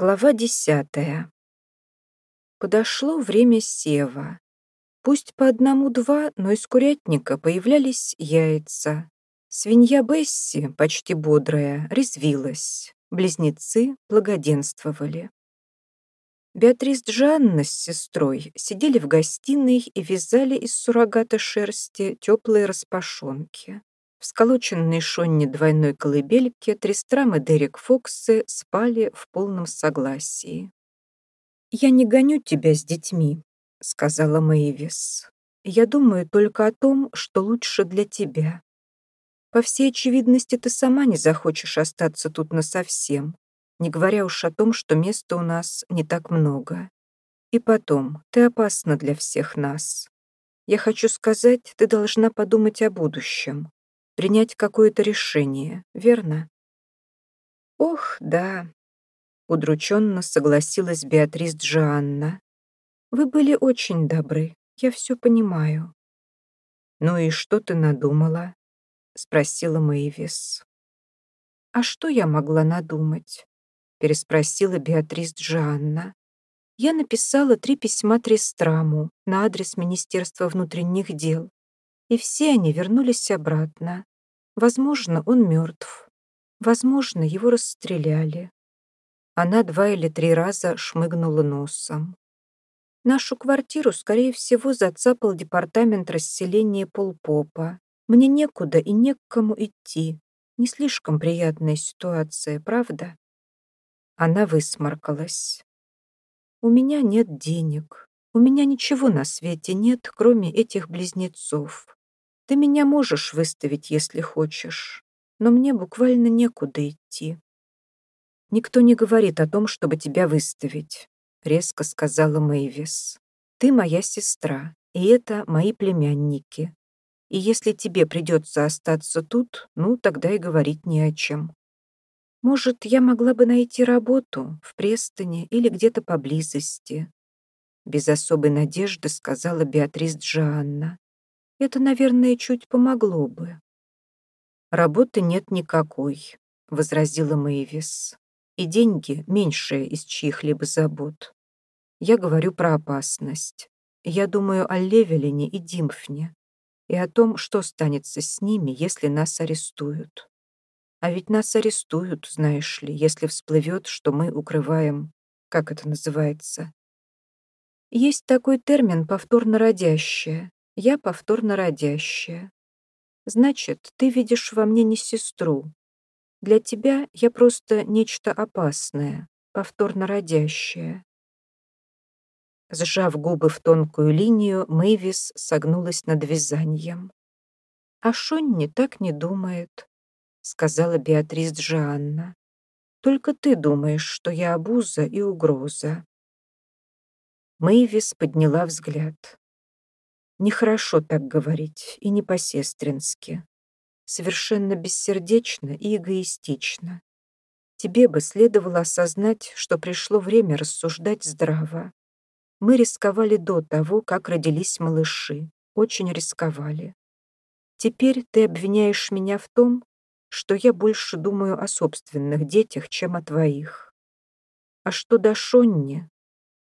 Глава десятая. Подошло время сева. Пусть по одному-два, но из курятника появлялись яйца. Свинья Бесси, почти бодрая, резвилась. Близнецы благоденствовали. Беатрис Джанна с сестрой сидели в гостиной и вязали из суррогата шерсти теплые распашонки. В сколоченной шонне двойной колыбельке Тристрам и Дерек Фоксы спали в полном согласии. «Я не гоню тебя с детьми», — сказала Мэйвис. «Я думаю только о том, что лучше для тебя. По всей очевидности, ты сама не захочешь остаться тут насовсем, не говоря уж о том, что места у нас не так много. И потом, ты опасна для всех нас. Я хочу сказать, ты должна подумать о будущем принять какое-то решение, верно? Ох, да, удрученно согласилась Беатрис Джоанна. Вы были очень добры, я все понимаю. Ну и что ты надумала? Спросила Мэйвис. А что я могла надумать? Переспросила Беатрис Джоанна. Я написала три письма Тристраму на адрес Министерства внутренних дел, и все они вернулись обратно. Возможно, он мертв. Возможно, его расстреляли. Она два или три раза шмыгнула носом. Нашу квартиру, скорее всего, зацапал департамент расселения полпопа. Мне некуда и не к кому идти. Не слишком приятная ситуация, правда? Она высморкалась. У меня нет денег. У меня ничего на свете нет, кроме этих близнецов. Ты меня можешь выставить, если хочешь, но мне буквально некуда идти. Никто не говорит о том, чтобы тебя выставить, резко сказала Мэйвис. Ты моя сестра, и это мои племянники. И если тебе придется остаться тут, ну, тогда и говорить не о чем. Может, я могла бы найти работу в Престоне или где-то поблизости. Без особой надежды сказала Беатрис Джоанна. Это, наверное, чуть помогло бы. «Работы нет никакой», — возразила Мэйвис. «И деньги меньшие из чьих-либо забот. Я говорю про опасность. Я думаю о Левелине и Димфне и о том, что станется с ними, если нас арестуют. А ведь нас арестуют, знаешь ли, если всплывет, что мы укрываем... Как это называется? Есть такой термин «повторно родящее», я повторно родящая. Значит, ты видишь во мне не сестру. Для тебя я просто нечто опасное, повторно родящее. Сжав губы в тонкую линию, Мэйвис согнулась над вязанием. «А Шонни так не думает», — сказала Беатрис Джоанна. «Только ты думаешь, что я обуза и угроза». Мэйвис подняла взгляд. Нехорошо так говорить и не по-сестрински. Совершенно бессердечно и эгоистично. Тебе бы следовало осознать, что пришло время рассуждать здраво. Мы рисковали до того, как родились малыши. Очень рисковали. Теперь ты обвиняешь меня в том, что я больше думаю о собственных детях, чем о твоих. А что до Шонни?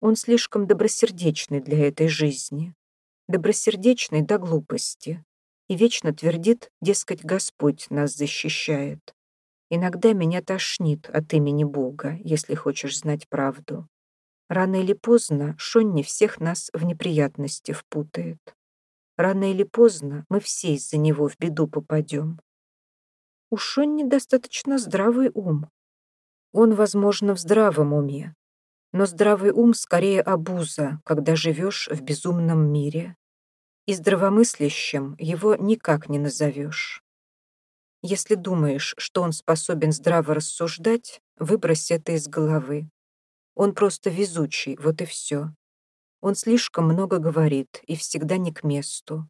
Он слишком добросердечный для этой жизни добросердечный до глупости, и вечно твердит, дескать, Господь нас защищает. Иногда меня тошнит от имени Бога, если хочешь знать правду. Рано или поздно Шонни всех нас в неприятности впутает. Рано или поздно мы все из-за него в беду попадем. У Шонни достаточно здравый ум. Он, возможно, в здравом уме, но здравый ум скорее обуза, когда живешь в безумном мире и здравомыслящим его никак не назовешь. Если думаешь, что он способен здраво рассуждать, выбрось это из головы. Он просто везучий, вот и все. Он слишком много говорит и всегда не к месту.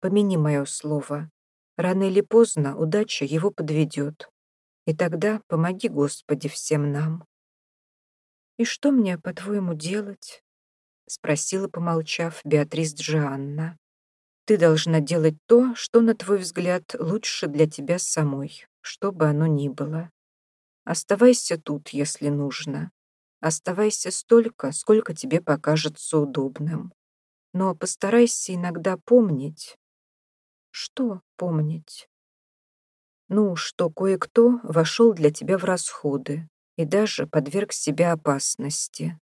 Помяни мое слово. Рано или поздно удача его подведет. И тогда помоги, Господи, всем нам. «И что мне, по-твоему, делать?» — спросила, помолчав, Беатрис Джоанна. Ты должна делать то, что, на твой взгляд, лучше для тебя самой, что бы оно ни было. Оставайся тут, если нужно. Оставайся столько, сколько тебе покажется удобным. Но постарайся иногда помнить. Что помнить? Ну, что кое-кто вошел для тебя в расходы и даже подверг себя опасности.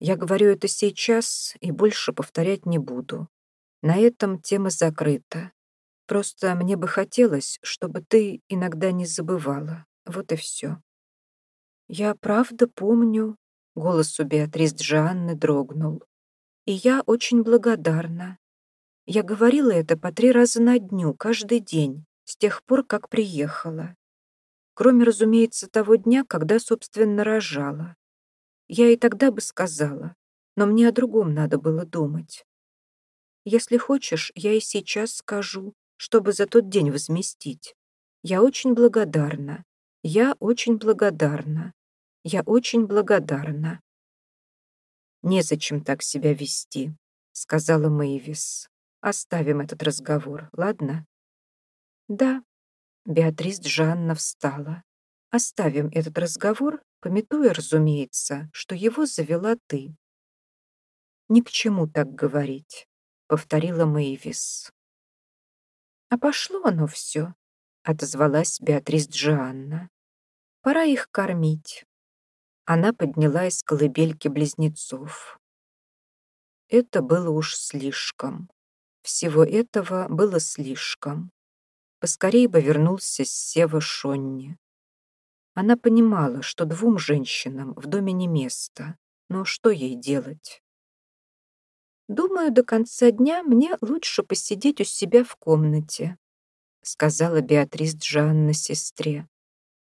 Я говорю это сейчас и больше повторять не буду. На этом тема закрыта. Просто мне бы хотелось, чтобы ты иногда не забывала. Вот и все. Я правда помню, голос у Беатрис Джанны дрогнул. И я очень благодарна. Я говорила это по три раза на дню, каждый день, с тех пор, как приехала. Кроме, разумеется, того дня, когда, собственно, рожала. Я и тогда бы сказала, но мне о другом надо было думать. Если хочешь, я и сейчас скажу, чтобы за тот день возместить. Я очень благодарна. Я очень благодарна. Я очень благодарна. «Незачем так себя вести», — сказала Мэйвис. «Оставим этот разговор, ладно?» «Да». Беатрис Джанна встала. «Оставим этот разговор, пометуя, разумеется, что его завела ты». «Ни к чему так говорить», — повторила Мэйвис. «А пошло оно все», — отозвалась Беатрис Джанна. «Пора их кормить». Она подняла из колыбельки близнецов. Это было уж слишком. Всего этого было слишком. Поскорей бы вернулся Сева Шонни. Она понимала, что двум женщинам в доме не место, но что ей делать? «Думаю, до конца дня мне лучше посидеть у себя в комнате», сказала Беатрис Джанна сестре.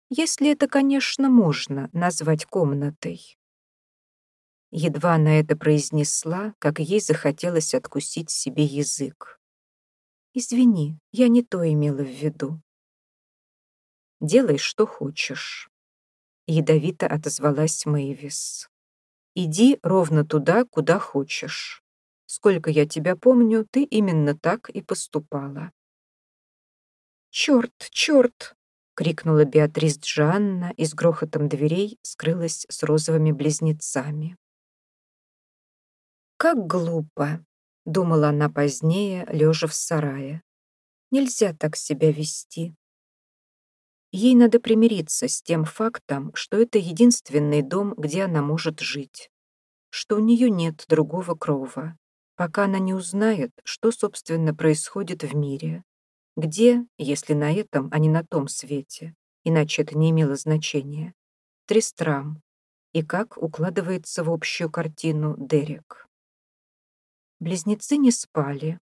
«Если это, конечно, можно назвать комнатой». Едва она это произнесла, как ей захотелось откусить себе язык. «Извини, я не то имела в виду». «Делай, что хочешь», — ядовито отозвалась Мэйвис. «Иди ровно туда, куда хочешь. Сколько я тебя помню, ты именно так и поступала». «Черт, черт!» — крикнула Беатрис Джанна и с грохотом дверей скрылась с розовыми близнецами. «Как глупо!» — думала она позднее, лежа в сарае. «Нельзя так себя вести». Ей надо примириться с тем фактом, что это единственный дом, где она может жить, что у нее нет другого крова, пока она не узнает, что, собственно, происходит в мире. Где, если на этом, а не на том свете, иначе это не имело значения, Тристрам, и как укладывается в общую картину Дерек. Близнецы не спали.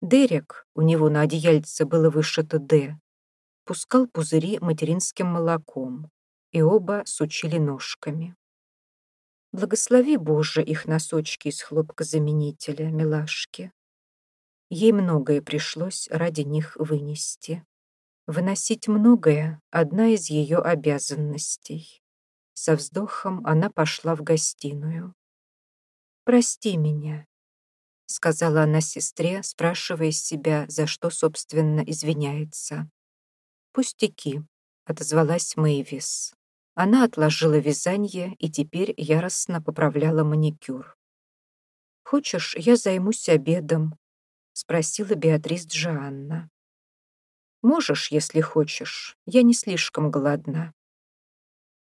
Дерек, у него на одеяльце было вышито «Д», пускал пузыри материнским молоком, и оба сучили ножками. Благослови, Боже, их носочки из хлопкозаменителя, милашки. Ей многое пришлось ради них вынести. Выносить многое — одна из ее обязанностей. Со вздохом она пошла в гостиную. «Прости меня», — сказала она сестре, спрашивая себя, за что, собственно, извиняется. «Пустяки», — отозвалась Мэйвис. Она отложила вязание и теперь яростно поправляла маникюр. «Хочешь, я займусь обедом?» — спросила Беатрис Джоанна. «Можешь, если хочешь. Я не слишком голодна».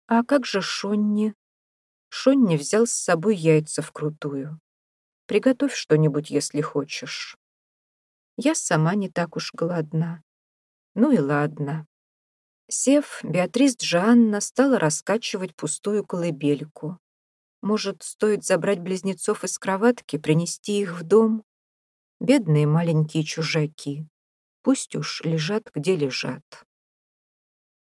«А как же Шонни?» Шонни взял с собой яйца вкрутую. «Приготовь что-нибудь, если хочешь». «Я сама не так уж голодна». «Ну и ладно». Сев, Беатрис Джанна стала раскачивать пустую колыбельку. Может, стоит забрать близнецов из кроватки, принести их в дом? Бедные маленькие чужаки. Пусть уж лежат, где лежат.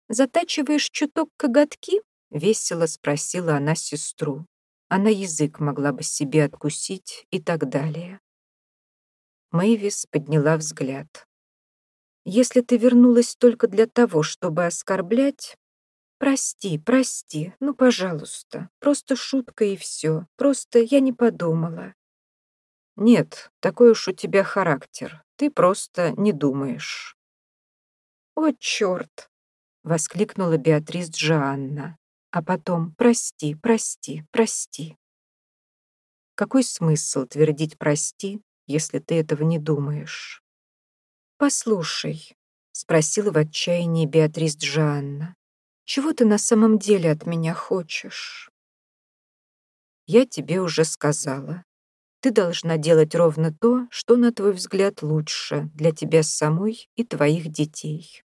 «Затачиваешь чуток коготки?» — весело спросила она сестру. Она язык могла бы себе откусить и так далее. Мэйвис подняла взгляд. Если ты вернулась только для того, чтобы оскорблять... Прости, прости, ну, пожалуйста. Просто шутка и все. Просто я не подумала. Нет, такой уж у тебя характер. Ты просто не думаешь. О, черт! Воскликнула Беатрис Джоанна. а потом «прости, прости, прости». Какой смысл твердить «прости», если ты этого не думаешь? «Послушай», — спросила в отчаянии Беатрис Джанна, «чего ты на самом деле от меня хочешь?» «Я тебе уже сказала. Ты должна делать ровно то, что, на твой взгляд, лучше для тебя самой и твоих детей».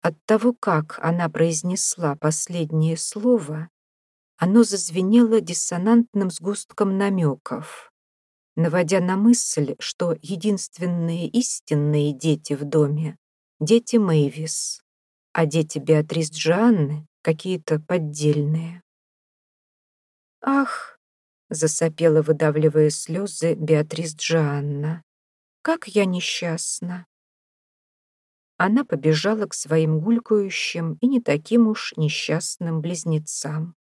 От того, как она произнесла последнее слово, оно зазвенело диссонантным сгустком намеков, наводя на мысль, что единственные истинные дети в доме — дети Мэйвис, а дети Беатрис Джанны — какие-то поддельные. «Ах!» — засопела, выдавливая слезы, Беатрис Джанна. «Как я несчастна!» Она побежала к своим гулькающим и не таким уж несчастным близнецам.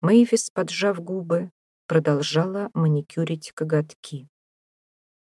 Мэйвис, поджав губы, продолжала маникюрить коготки.